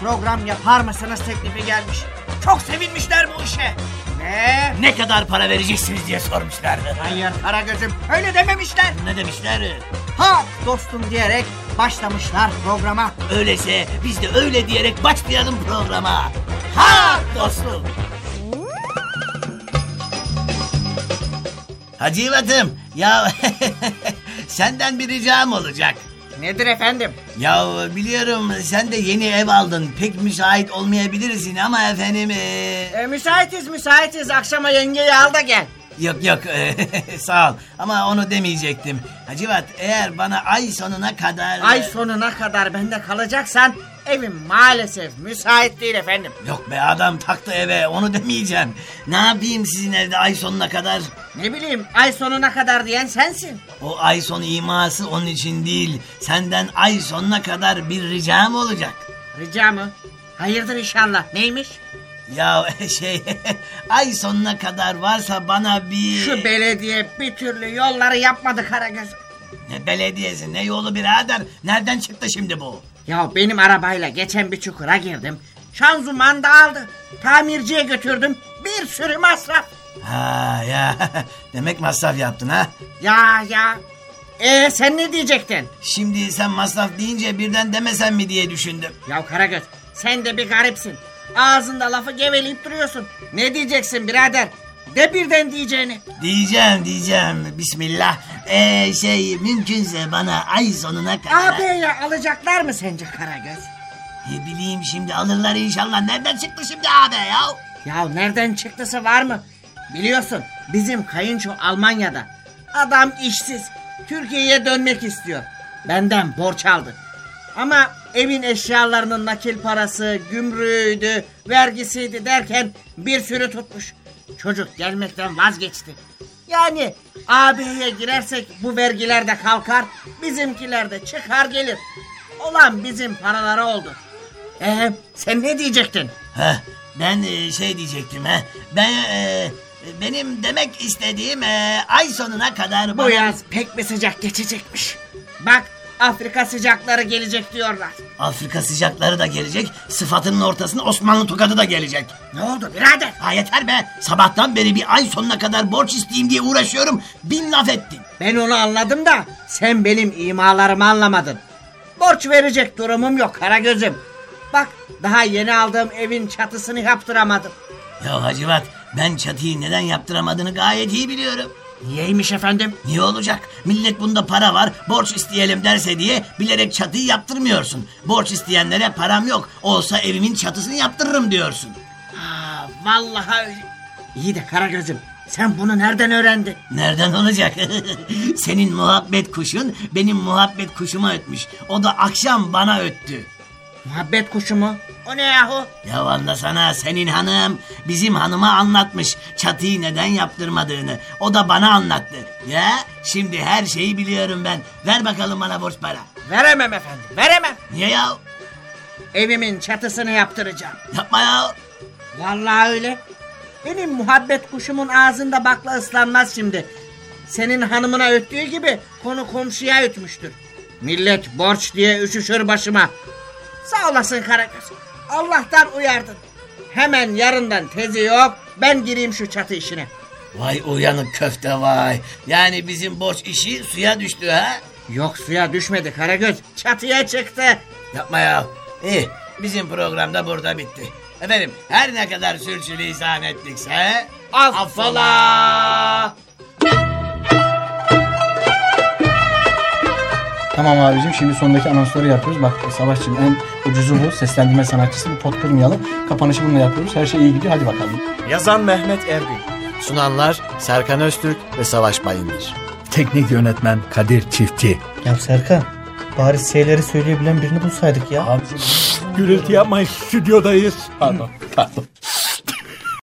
program yapar mısınız teklifi gelmiş. Çok sevinmişler bu işe. Ve Ne kadar para vereceksiniz diye sormuşlardı. hayır Karagöz'üm öyle dememişler. Ne demişler? Ha dostum diyerek başlamışlar programa. Öyleyse biz de öyle diyerek başlayalım programa. Ha dostum. Hacı İvat'ım ya senden bir ricam olacak. Nedir efendim? Ya biliyorum sen de yeni ev aldın. Pek müsait olmayabilirsin ama efendim... e, E, müsaitiz müsaitiz akşama yengeyi al da gel. Yok yok sağ ol ama onu demeyecektim. Hacivat eğer bana ay sonuna kadar... Ay sonuna kadar bende kalacaksan evim maalesef müsait değil efendim. Yok be adam taktı eve onu demeyeceğim. Ne yapayım sizin evde ay sonuna kadar? Ne bileyim ay sonuna kadar diyen sensin. O ay sonu iması onun için değil. Senden ay sonuna kadar bir ricam olacak. Rica mı? Hayırdır inşallah. Neymiş? Ya şey ay sonuna kadar varsa bana bir... Şu belediye bir türlü yolları yapmadı Karagöz. Ne belediyesi ne yolu birader. Nereden çıktı şimdi bu? Ya benim arabayla geçen bir çukura girdim. Şanzıman dağıldı. Tamirciye götürdüm. Bir sürü masraf. Ha ya demek masraf yaptın ha. Ya ya. Ee sen ne diyecektin? Şimdi sen masraf deyince birden demesen mi diye düşündüm. Ya Karagöz sen de bir garipsin. Ağzında lafı geveleyip duruyorsun. Ne diyeceksin birader? De birden diyeceğini. Diyeceğim diyeceğim bismillah. Ee, şey mümkünse bana ay sonuna kadar... AB'ye alacaklar mı sence Karagöz? Ne bileyim şimdi alırlar inşallah. Nereden çıktı şimdi abi ya? Ya nereden çıktısı var mı? Biliyorsun bizim kayınço Almanya'da. Adam işsiz. Türkiye'ye dönmek istiyor. Benden borç aldı. Ama evin eşyalarının nakil parası, gümrüğüydü, vergisiydi derken bir sürü tutmuş. Çocuk gelmekten vazgeçti. Yani AB'ye girersek bu vergiler de kalkar, bizimkiler de çıkar gelir. Olan bizim paraları oldu. Ee, sen ne diyecektin? Heh, ben e, şey diyecektim ha. Ben e, benim demek istediğim e, ay sonuna kadar Bu yaz pek bir sıcak geçecekmiş. Bak Afrika sıcakları gelecek diyorlar. Afrika sıcakları da gelecek. Sıfatının ortasına Osmanlı tokadı da gelecek. Ne oldu birader? Ha yeter be. Sabahtan beri bir ay sonuna kadar borç isteyeyim diye uğraşıyorum. Bin laf ettin. Ben onu anladım da sen benim imalarımı anlamadın. Borç verecek durumum yok Karagöz'üm. Bak daha yeni aldığım evin çatısını yaptıramadım. Ya Hacivat ben çatıyı neden yaptıramadığını gayet iyi biliyorum. Niyeymiş efendim? Niye olacak? Millet bunda para var, borç isteyelim derse diye bilerek çatıyı yaptırmıyorsun. Borç isteyenlere param yok, olsa evimin çatısını yaptırırım diyorsun. Ha, vallahi öyle. İyi de Karagöz'üm sen bunu nereden öğrendin? Nereden olacak? Senin muhabbet kuşun benim muhabbet kuşuma ötmüş. O da akşam bana öttü. Muhabbet kuşu mu? O ne yahu? Ya valla sana senin hanım bizim hanıma anlatmış çatıyı neden yaptırmadığını. O da bana anlattı. Ya şimdi her şeyi biliyorum ben. Ver bakalım bana borç para. Veremem efendim veremem. Niye ya? Evimin çatısını yaptıracağım. Yapma ya. Vallahi öyle. Benim muhabbet kuşumun ağzında bakla ıslanmaz şimdi. Senin hanımına öttüğü gibi konu komşuya ötmüştür. Millet borç diye üşüşür başıma. Sağ olasın Karagöz. Allah'tan uyardın. Hemen yarından tezi yok. Ben gireyim şu çatı işine. Vay uyanık köfte vay. Yani bizim borç işi suya düştü ha? Yok suya düşmedi Karagöz. Çatıya çıktı. Yapma ya. İyi bizim program da burada bitti. Efendim her ne kadar sürçülisan ettikse... Affola. Tamam abicim şimdi sondaki anonsları yapıyoruz. Bak Savaşçım en ucuzu bu. Seslendirme sanatçısı. Bir pot kırmayalım. Kapanışı bununla yapıyoruz. Her şey iyi gidiyor. Hadi bakalım. Yazan Mehmet Erbil. Sunanlar Serkan Öztürk ve Savaş Bayındır. Teknik yönetmen Kadir Çiftçi. Ya Serkan bari S'leri söyleyebilen birini bulsaydık ya. Gürültü yapmayın stüdyodayız. Pardon pardon.